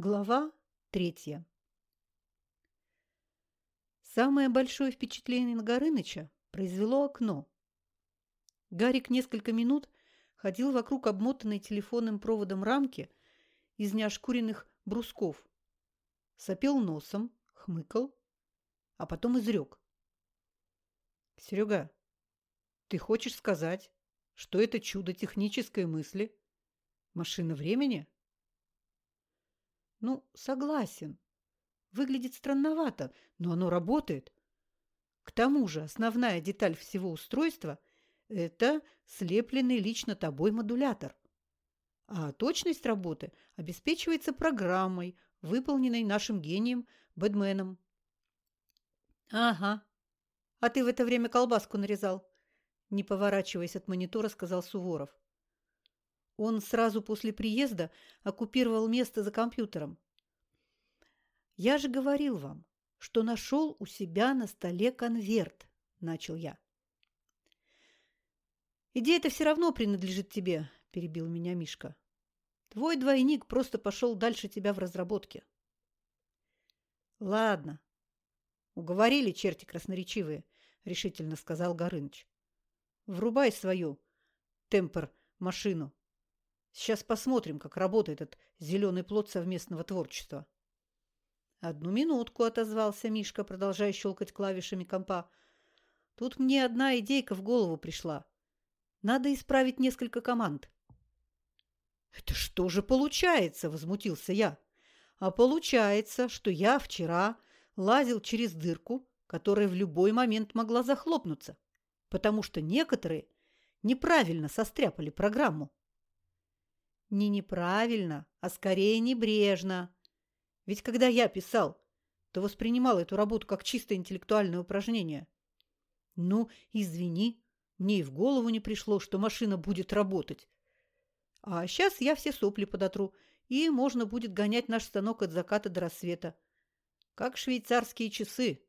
Глава третья Самое большое впечатление на Горыныча произвело окно. Гарик несколько минут ходил вокруг обмотанной телефонным проводом рамки из неошкуренных брусков, сопел носом, хмыкал, а потом изрек. «Серега, ты хочешь сказать, что это чудо технической мысли? Машина времени?» Ну, согласен. Выглядит странновато, но оно работает. К тому же основная деталь всего устройства – это слепленный лично тобой модулятор. А точность работы обеспечивается программой, выполненной нашим гением Бэдменом. «Ага. А ты в это время колбаску нарезал?» Не поворачиваясь от монитора, сказал Суворов. Он сразу после приезда оккупировал место за компьютером. «Я же говорил вам, что нашел у себя на столе конверт», – начал я. «Идея это все равно принадлежит тебе», – перебил меня Мишка. «Твой двойник просто пошел дальше тебя в разработке». «Ладно, уговорили черти красноречивые», – решительно сказал Горыныч. «Врубай свою темпор машину Сейчас посмотрим, как работает этот зеленый плод совместного творчества. Одну минутку отозвался Мишка, продолжая щелкать клавишами компа. Тут мне одна идейка в голову пришла. Надо исправить несколько команд. «Это что же получается?» – возмутился я. «А получается, что я вчера лазил через дырку, которая в любой момент могла захлопнуться, потому что некоторые неправильно состряпали программу. Не неправильно, а скорее небрежно. Ведь когда я писал, то воспринимал эту работу как чисто интеллектуальное упражнение. Ну, извини, мне и в голову не пришло, что машина будет работать. А сейчас я все сопли подотру, и можно будет гонять наш станок от заката до рассвета. Как швейцарские часы.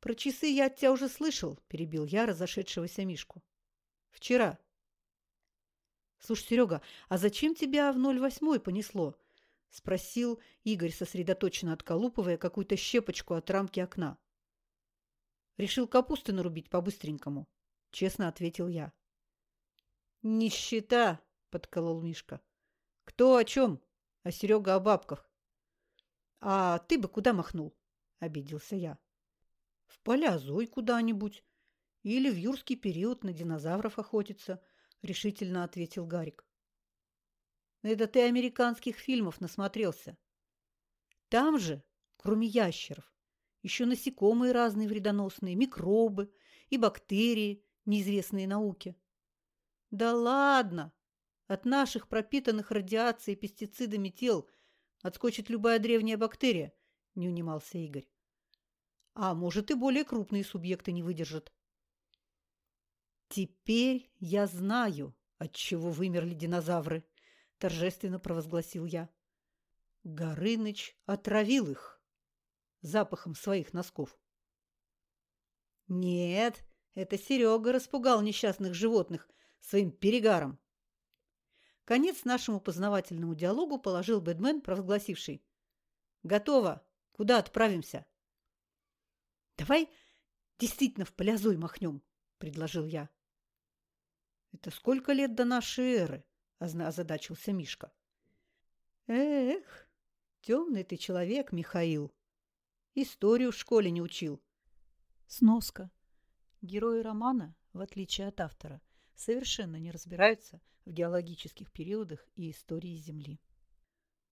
Про часы я от тебя уже слышал, перебил я разошедшегося Мишку. Вчера. «Слушай, Серега, а зачем тебя в 08 понесло?» – спросил Игорь, сосредоточенно отколупывая какую-то щепочку от рамки окна. «Решил капусты нарубить по-быстренькому», – честно ответил я. «Нищета!» – подколол Мишка. «Кто о чем? А Серега о бабках». «А ты бы куда махнул?» – обиделся я. «В Полязой куда-нибудь. Или в юрский период на динозавров охотиться», – решительно ответил Гарик. «Это ты американских фильмов насмотрелся. Там же, кроме ящеров, еще насекомые разные вредоносные, микробы и бактерии, неизвестные науке. Да ладно! От наших пропитанных радиацией и пестицидами тел отскочит любая древняя бактерия, не унимался Игорь. А может, и более крупные субъекты не выдержат. «Теперь я знаю, от чего вымерли динозавры», – торжественно провозгласил я. Горыныч отравил их запахом своих носков. «Нет, это Серега распугал несчастных животных своим перегаром». Конец нашему познавательному диалогу положил Бэдмен, провозгласивший. «Готово. Куда отправимся?» «Давай действительно в Полязой махнем», – предложил я. Это сколько лет до нашей эры? озадачился Мишка. Эх, темный ты человек, Михаил. Историю в школе не учил. Сноска. Герои романа, в отличие от автора, совершенно не разбираются в геологических периодах и истории Земли.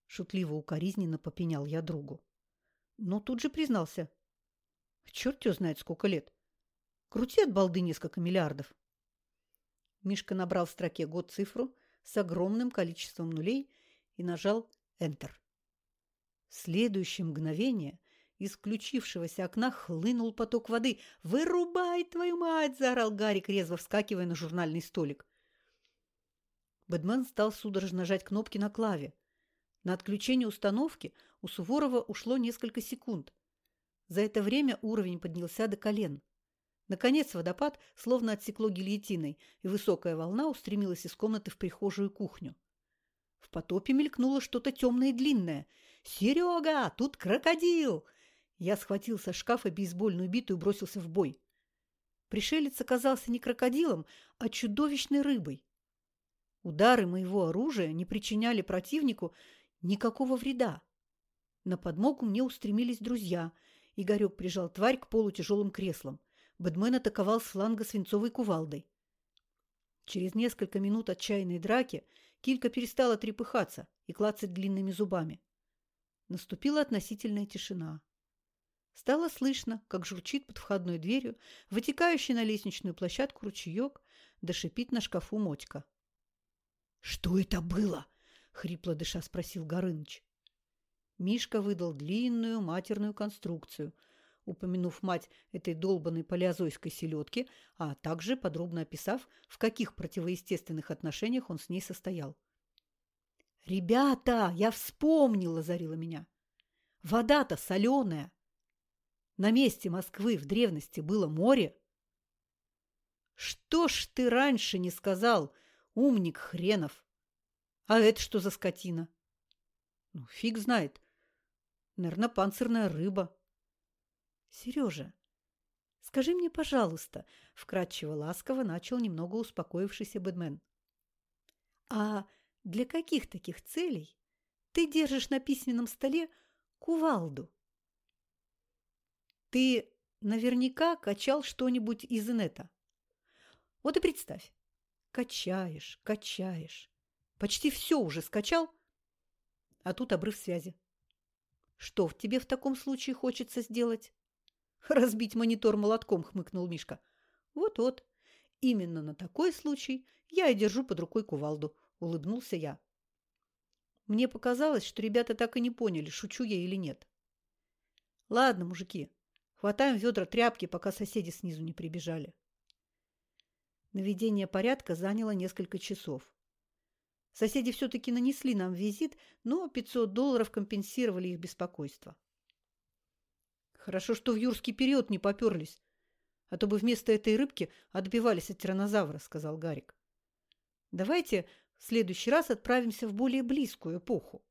Шутливо-укоризненно попенял я другу. Но тут же признался. Черт его знает, сколько лет. Крути от балды несколько миллиардов. Мишка набрал в строке год-цифру с огромным количеством нулей и нажал Enter. В следующее мгновение из включившегося окна хлынул поток воды. «Вырубай, твою мать!» – заорал Гарик, резво вскакивая на журнальный столик. Бэдмен стал судорожно нажать кнопки на клаве. На отключение установки у Суворова ушло несколько секунд. За это время уровень поднялся до колен. Наконец водопад словно отсекло гильотиной, и высокая волна устремилась из комнаты в прихожую кухню. В потопе мелькнуло что-то темное и длинное. «Серега, тут крокодил!» Я схватил со шкафа бейсбольную биту и бросился в бой. Пришелец оказался не крокодилом, а чудовищной рыбой. Удары моего оружия не причиняли противнику никакого вреда. На подмогу мне устремились друзья. Игорек прижал тварь к полу тяжелым креслом. Бэдмен атаковал с фланга свинцовой кувалдой. Через несколько минут отчаянной драки Килька перестала трепыхаться и клацать длинными зубами. Наступила относительная тишина. Стало слышно, как журчит под входной дверью вытекающий на лестничную площадку ручеек, да шипит на шкафу мотька. — Что это было? — хрипло дыша спросил Горыныч. Мишка выдал длинную матерную конструкцию, упомянув мать этой долбанной палеозойской селедки, а также подробно описав, в каких противоестественных отношениях он с ней состоял. «Ребята, я вспомнила!» – озарила меня. «Вода-то соленая! На месте Москвы в древности было море!» «Что ж ты раньше не сказал, умник хренов? А это что за скотина?» «Ну, фиг знает. Наверное, панцирная рыба». «Сережа, скажи мне, пожалуйста», – вкратчиво ласково начал немного успокоившийся Бэдмен. «А для каких таких целей ты держишь на письменном столе кувалду?» «Ты наверняка качал что-нибудь из инета. Вот и представь, качаешь, качаешь, почти все уже скачал, а тут обрыв связи. Что в тебе в таком случае хочется сделать?» Разбить монитор молотком, хмыкнул Мишка. Вот-вот. Именно на такой случай я и держу под рукой кувалду, улыбнулся я. Мне показалось, что ребята так и не поняли, шучу я или нет. Ладно, мужики, хватаем ведра тряпки, пока соседи снизу не прибежали. Наведение порядка заняло несколько часов. Соседи все-таки нанесли нам визит, но 500 долларов компенсировали их беспокойство. Хорошо, что в юрский период не поперлись, а то бы вместо этой рыбки отбивались от тиранозавра, сказал Гарик. Давайте в следующий раз отправимся в более близкую эпоху.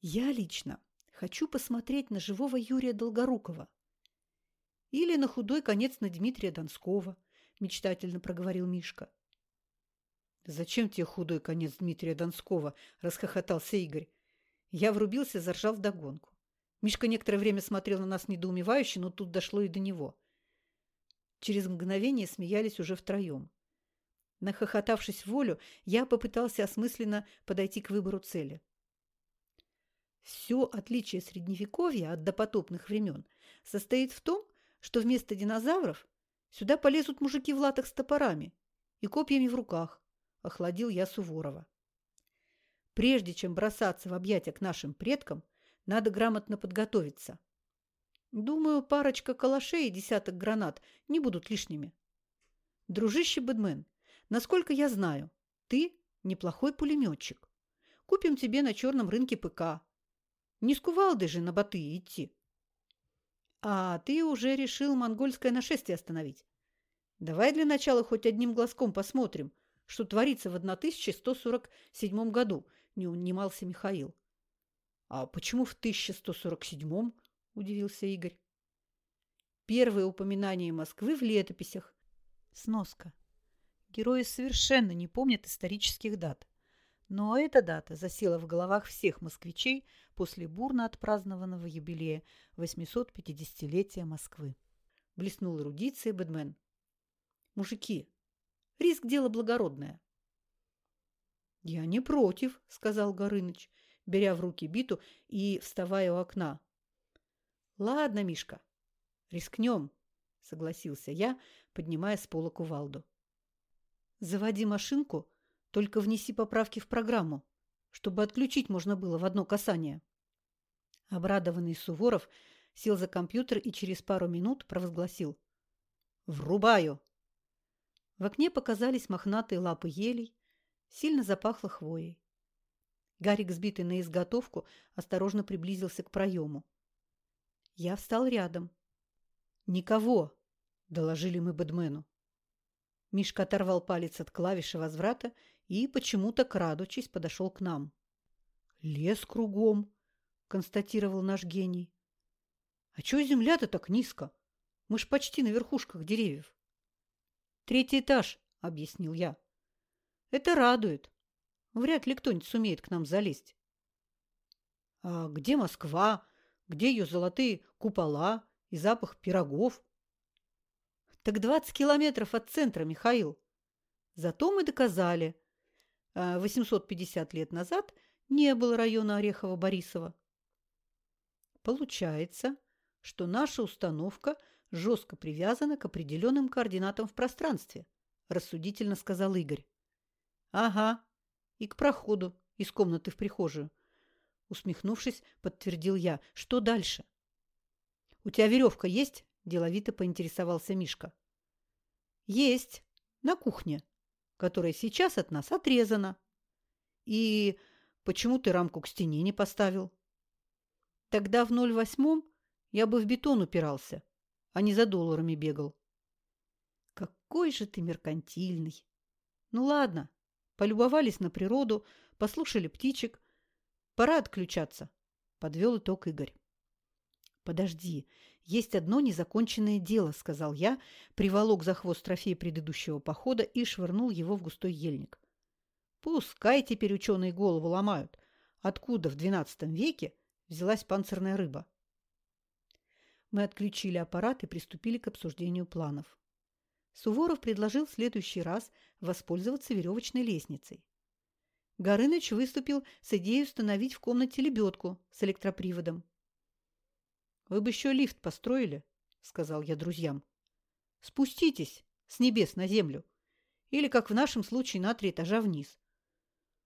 Я лично хочу посмотреть на живого Юрия Долгорукова или на худой конец на Дмитрия Донского, мечтательно проговорил Мишка. «Зачем тебе худой конец Дмитрия Донского?» – расхохотался Игорь. Я врубился, заржал вдогонку. Мишка некоторое время смотрел на нас недоумевающе, но тут дошло и до него. Через мгновение смеялись уже втроем. Нахохотавшись волю, я попытался осмысленно подойти к выбору цели. Все отличие Средневековья от допотопных времен состоит в том, что вместо динозавров сюда полезут мужики в латах с топорами и копьями в руках, охладил я Суворова. Прежде чем бросаться в объятия к нашим предкам, надо грамотно подготовиться. Думаю, парочка калашей и десяток гранат не будут лишними. Дружище Бэдмен, насколько я знаю, ты неплохой пулеметчик. Купим тебе на черном рынке ПК. Не с кувалдой же на боты идти. А ты уже решил монгольское нашествие остановить. Давай для начала хоть одним глазком посмотрим, что творится в 1147 году, не унимался Михаил. «А почему в 1147-м?» – удивился Игорь. Первое упоминание Москвы в летописях. Сноска. Герои совершенно не помнят исторических дат. Но эта дата засела в головах всех москвичей после бурно отпразднованного юбилея 850-летия Москвы. Блеснул эрудиция Бэдмен. «Мужики, риск – дело благородное». «Я не против», – сказал Горыныч беря в руки биту и вставая у окна. «Ладно, Мишка, рискнем», — согласился я, поднимая с пола кувалду. «Заводи машинку, только внеси поправки в программу, чтобы отключить можно было в одно касание». Обрадованный Суворов сел за компьютер и через пару минут провозгласил. «Врубаю!» В окне показались мохнатые лапы елей, сильно запахло хвоей. Гарик, сбитый на изготовку, осторожно приблизился к проему. Я встал рядом. «Никого!» – доложили мы Бэдмену. Мишка оторвал палец от клавиши возврата и, почему-то крадучись, подошел к нам. «Лес кругом», — констатировал наш гений. «А чего земля-то так низко? Мы ж почти на верхушках деревьев». «Третий этаж», — объяснил я. «Это радует. Вряд ли кто-нибудь сумеет к нам залезть». «А где Москва? Где ее золотые купола и запах пирогов?» «Так двадцать километров от центра, Михаил. Зато мы доказали. 850 а лет назад не было района Орехово-Борисово. Получается, что наша установка жестко привязана к определенным координатам в пространстве, рассудительно сказал Игорь. Ага, и к проходу из комнаты в прихожую. Усмехнувшись, подтвердил я. Что дальше? У тебя веревка есть? Деловито поинтересовался Мишка. Есть, на кухне, которая сейчас от нас отрезана. И почему ты рамку к стене не поставил? Тогда в ноль восьмом я бы в бетон упирался, а не за долларами бегал. Какой же ты меркантильный! Ну ладно, полюбовались на природу, послушали птичек. Пора отключаться, подвел итог Игорь. Подожди, есть одно незаконченное дело, сказал я, приволок за хвост трофей предыдущего похода и швырнул его в густой ельник. Пускай теперь ученые голову ломают, откуда в XII веке взялась панцирная рыба. Мы отключили аппарат и приступили к обсуждению планов. Суворов предложил в следующий раз воспользоваться веревочной лестницей. Горыныч выступил с идеей установить в комнате лебедку с электроприводом. «Вы бы еще лифт построили», — сказал я друзьям. «Спуститесь с небес на землю. Или, как в нашем случае, на три этажа вниз.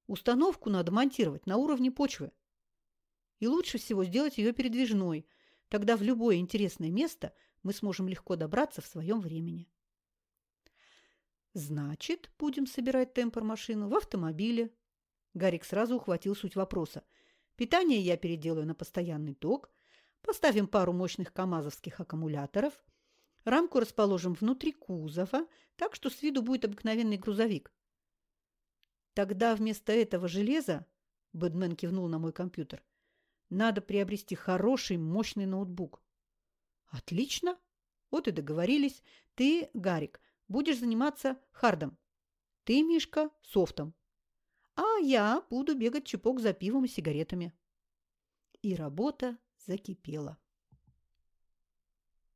Установку надо монтировать на уровне почвы. И лучше всего сделать ее передвижной. Тогда в любое интересное место мы сможем легко добраться в своем времени. Значит, будем собирать темпор-машину в автомобиле. Гарик сразу ухватил суть вопроса. Питание я переделаю на постоянный ток. Поставим пару мощных камазовских аккумуляторов. Рамку расположим внутри кузова, так что с виду будет обыкновенный грузовик. Тогда вместо этого железа, Бэдмен кивнул на мой компьютер, надо приобрести хороший, мощный ноутбук. Отлично. Вот и договорились. Ты, Гарик, будешь заниматься хардом. Ты, Мишка, софтом. А я буду бегать чупок за пивом и сигаретами. И работа закипела.